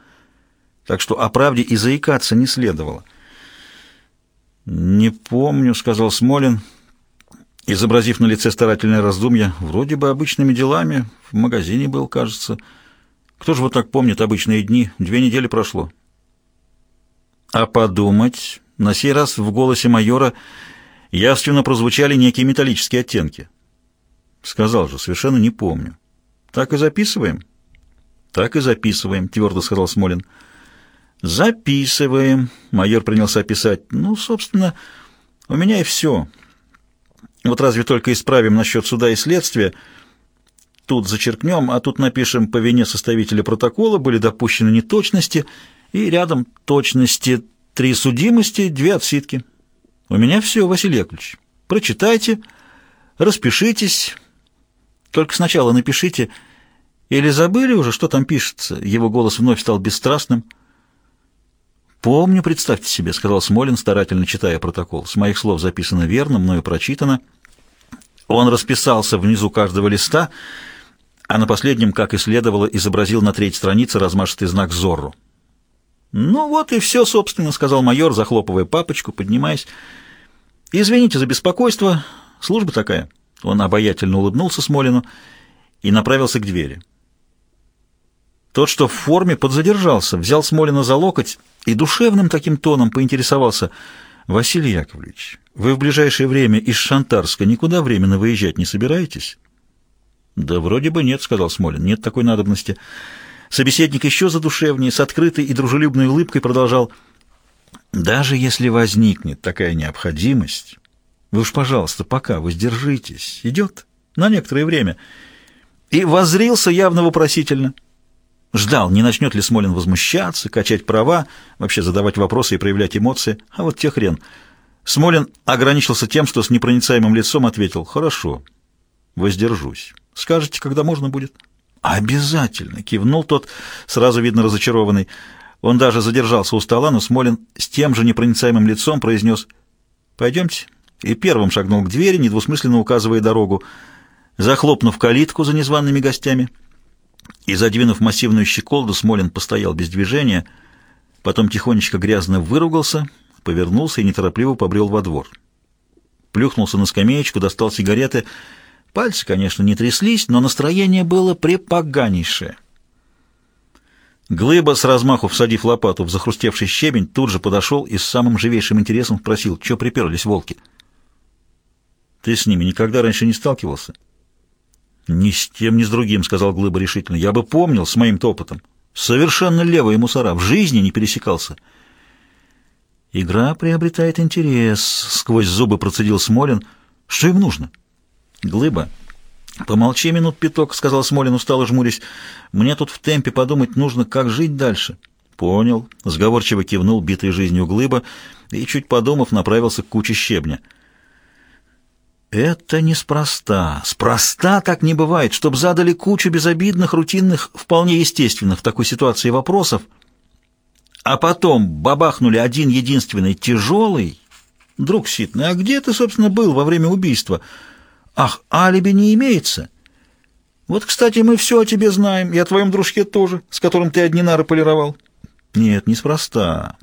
Так что о правде и заикаться не следовало. «Не помню», — сказал Смолин, изобразив на лице старательное раздумье. «Вроде бы обычными делами. В магазине был, кажется». Кто же вот так помнит обычные дни? Две недели прошло. А подумать, на сей раз в голосе майора явственно прозвучали некие металлические оттенки. Сказал же, совершенно не помню. Так и записываем? Так и записываем, твердо сказал Смолин. Записываем. Майор принялся писать. Ну, собственно, у меня и все. Вот разве только исправим насчет суда и следствия — Тут зачеркнем, а тут напишем «по вине составителя протокола были допущены неточности» и рядом «точности три судимости, две отсидки». У меня все, Василий Яковлевич. Прочитайте, распишитесь. Только сначала напишите. Или забыли уже, что там пишется? Его голос вновь стал бесстрастным. «Помню, представьте себе», — сказал Смолин, старательно читая протокол. «С моих слов записано верно, мною прочитано». Он расписался внизу каждого листа — а на последнем, как и следовало, изобразил на третьей странице размашистый знак Зорро. «Ну вот и все, собственно», — сказал майор, захлопывая папочку, поднимаясь. «Извините за беспокойство. Служба такая». Он обаятельно улыбнулся Смолину и направился к двери. Тот, что в форме, подзадержался, взял Смолина за локоть и душевным таким тоном поинтересовался. «Василий Яковлевич, вы в ближайшее время из Шантарска никуда временно выезжать не собираетесь?» «Да вроде бы нет», — сказал Смолин. «Нет такой надобности». Собеседник еще задушевнее, с открытой и дружелюбной улыбкой продолжал. «Даже если возникнет такая необходимость, вы уж, пожалуйста, пока воздержитесь. Идет? На некоторое время». И воззрился явно вопросительно. Ждал, не начнет ли Смолин возмущаться, качать права, вообще задавать вопросы и проявлять эмоции. А вот те хрен. Смолин ограничился тем, что с непроницаемым лицом ответил «Хорошо, воздержусь». Скажете, когда можно будет?» «Обязательно!» — кивнул тот, сразу видно разочарованный. Он даже задержался у стола, но Смолин с тем же непроницаемым лицом произнес «Пойдемте». И первым шагнул к двери, недвусмысленно указывая дорогу. Захлопнув калитку за незваными гостями и задвинув массивную щеколду, Смолин постоял без движения, потом тихонечко грязно выругался, повернулся и неторопливо побрел во двор. Плюхнулся на скамеечку, достал сигареты — Пальцы, конечно, не тряслись, но настроение было препоганейшее. Глыба, с размаху всадив лопату в захрустевший щебень, тут же подошел и с самым живейшим интересом спросил, что приперлись волки. «Ты с ними никогда раньше не сталкивался?» «Ни с тем, ни с другим», — сказал Глыба решительно. «Я бы помнил с моим-то опытом. Совершенно левые мусора. В жизни не пересекался». «Игра приобретает интерес», — сквозь зубы процедил Смолин. «Что им нужно?» «Глыба, помолчи минут пяток», — сказал Смолин, устало жмурясь. «Мне тут в темпе подумать нужно, как жить дальше». «Понял», — сговорчиво кивнул битый жизнью Глыба и, чуть подумав, направился к куче щебня. Это неспроста. Спроста так не бывает, чтоб задали кучу безобидных, рутинных, вполне естественных в такой ситуации вопросов, а потом бабахнули один единственный тяжелый. Друг Ситный, а где ты, собственно, был во время убийства? Ах, алиби не имеется. Вот, кстати, мы все о тебе знаем, и о твоем дружке тоже, с которым ты одни нары полировал. Нет, неспроста.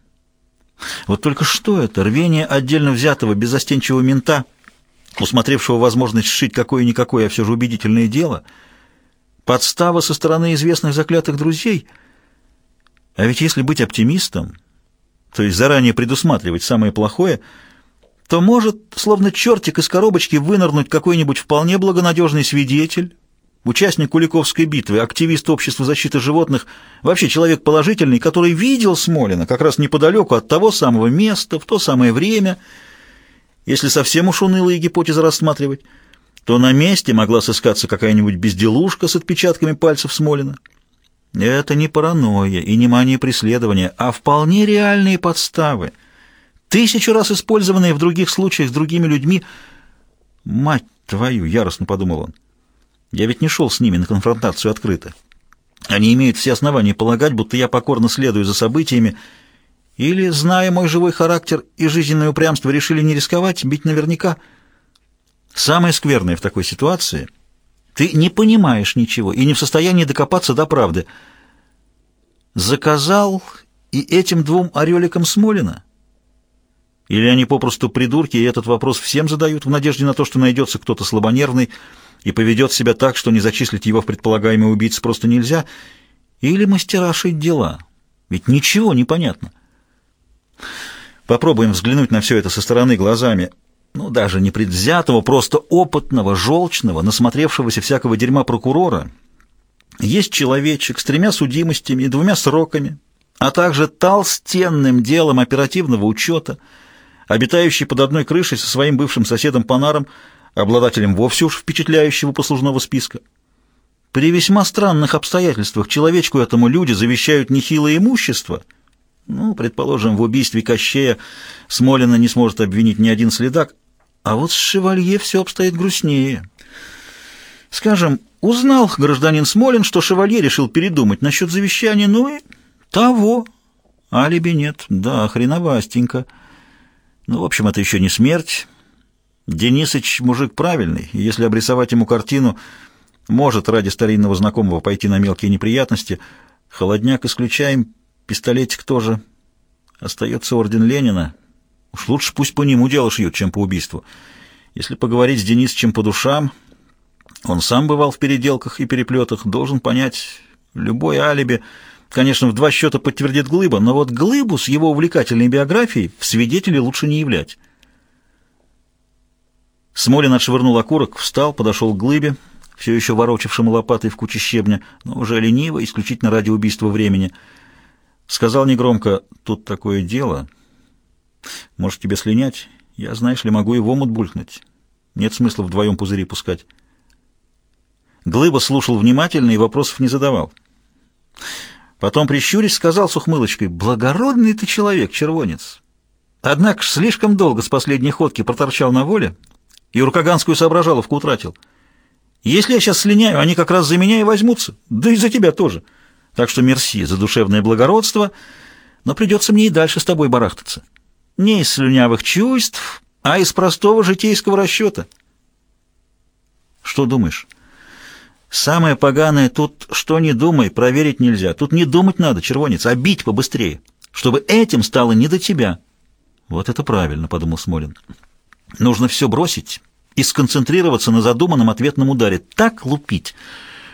Вот только что это? Рвение отдельно взятого безостенчивого мента — усмотревшего возможность сшить какое-никакое, а все же убедительное дело, подстава со стороны известных заклятых друзей. А ведь если быть оптимистом, то есть заранее предусматривать самое плохое, то может, словно чертик из коробочки, вынырнуть какой-нибудь вполне благонадежный свидетель, участник Куликовской битвы, активист общества защиты животных, вообще человек положительный, который видел Смолина как раз неподалеку от того самого места, в то самое время — если совсем уж унылые гипотезы рассматривать, то на месте могла сыскаться какая-нибудь безделушка с отпечатками пальцев Смолина. Это не паранойя и не мания преследования, а вполне реальные подставы, тысячу раз использованные в других случаях с другими людьми. «Мать твою!» — яростно подумал он. «Я ведь не шел с ними на конфронтацию открыто. Они имеют все основания полагать, будто я покорно следую за событиями, или, зная мой живой характер и жизненное упрямство, решили не рисковать, бить наверняка. Самое скверное в такой ситуации — ты не понимаешь ничего и не в состоянии докопаться до правды. Заказал и этим двум ореликам Смолина? Или они попросту придурки, и этот вопрос всем задают в надежде на то, что найдется кто-то слабонервный и поведет себя так, что не зачислить его в предполагаемый убийц просто нельзя? Или мастера шить дела? Ведь ничего не понятно. Попробуем взглянуть на все это со стороны глазами, ну, даже не предвзятого, просто опытного, желчного, насмотревшегося всякого дерьма прокурора. Есть человечек с тремя судимостями и двумя сроками, а также толстенным делом оперативного учета, обитающий под одной крышей со своим бывшим соседом Панаром, обладателем вовсе уж впечатляющего послужного списка. При весьма странных обстоятельствах человечку этому люди завещают нехилое имущество — ну, предположим, в убийстве Кощея Смолина не сможет обвинить ни один следак, а вот с Шевалье все обстоит грустнее. Скажем, узнал гражданин Смолин, что Шевалье решил передумать насчет завещания, ну и того. Алиби нет, да, хреновастенько. Ну, в общем, это еще не смерть. Денисыч мужик правильный, и если обрисовать ему картину, может ради старинного знакомого пойти на мелкие неприятности. Холодняк исключаем, Пистолетик тоже. Остается орден Ленина. Уж лучше пусть по нему дело шьют, чем по убийству. Если поговорить с Денисовичем по душам, он сам бывал в переделках и переплетах, должен понять, любое алиби, конечно, в два счета подтвердит Глыба, но вот Глыбу с его увлекательной биографией в свидетели лучше не являть. Смолин отшвырнул окурок, встал, подошел к Глыбе, все еще ворочавшему лопатой в куче щебня, но уже лениво, исключительно ради убийства времени — Сказал негромко, тут такое дело. Может, тебе слинять? Я, знаешь ли, могу и в омут булькнуть. Нет смысла вдвоем пузыри пускать. Глыба слушал внимательно и вопросов не задавал. Потом, прищурясь, сказал с ухмылочкой, «Благородный ты человек, червонец. Однако ж слишком долго с последней ходки проторчал на воле и рукоганскую соображаловку утратил. Если я сейчас слиняю, они как раз за меня и возьмутся, да и за тебя тоже». Так что мерси за душевное благородство, но придется мне и дальше с тобой барахтаться. Не из слюнявых чувств, а из простого житейского расчета. Что думаешь? Самое поганое тут, что не думай, проверить нельзя. Тут не думать надо, червонец, а бить побыстрее, чтобы этим стало не до тебя. Вот это правильно, подумал Смолин. Нужно все бросить и сконцентрироваться на задуманном ответном ударе. Так лупить,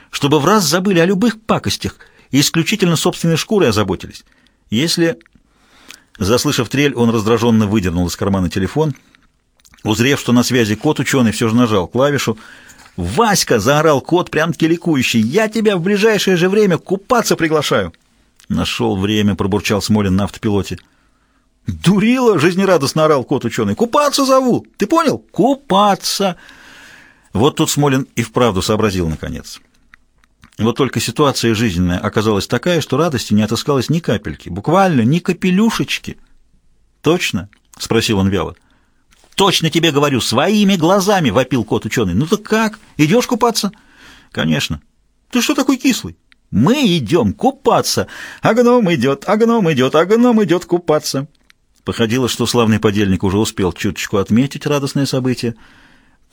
чтобы в раз забыли о любых пакостях исключительно собственной шкурой озаботились. Если... Заслышав трель, он раздраженно выдернул из кармана телефон. Узрев, что на связи кот ученый, все же нажал клавишу. «Васька!» — заорал кот, прям-таки ликующий. «Я тебя в ближайшее же время купаться приглашаю!» «Нашел время!» — пробурчал Смолин на автопилоте. «Дурила!» — жизнерадостно орал кот ученый. «Купаться зову! Ты понял? Купаться!» Вот тут Смолин и вправду сообразил наконец. Вот только ситуация жизненная оказалась такая, что радости не отыскалось ни капельки, буквально ни капелюшечки. «Точно?» — спросил он вяло. «Точно тебе говорю, своими глазами!» — вопил кот ученый. «Ну так как? Идешь купаться?» «Конечно». «Ты что такой кислый?» «Мы идем купаться! А гном идет, а гном идет, а гном идет купаться!» Походило, что славный подельник уже успел чуточку отметить радостное событие.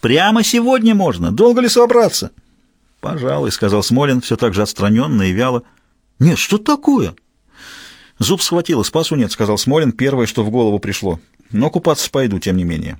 «Прямо сегодня можно! Долго ли собраться?» «Пожалуй», — сказал Смолин, все так же отстраненно и вяло. «Нет, что такое?» «Зуб схватило, спасу нет», — сказал Смолин, первое, что в голову пришло. «Но купаться пойду, тем не менее».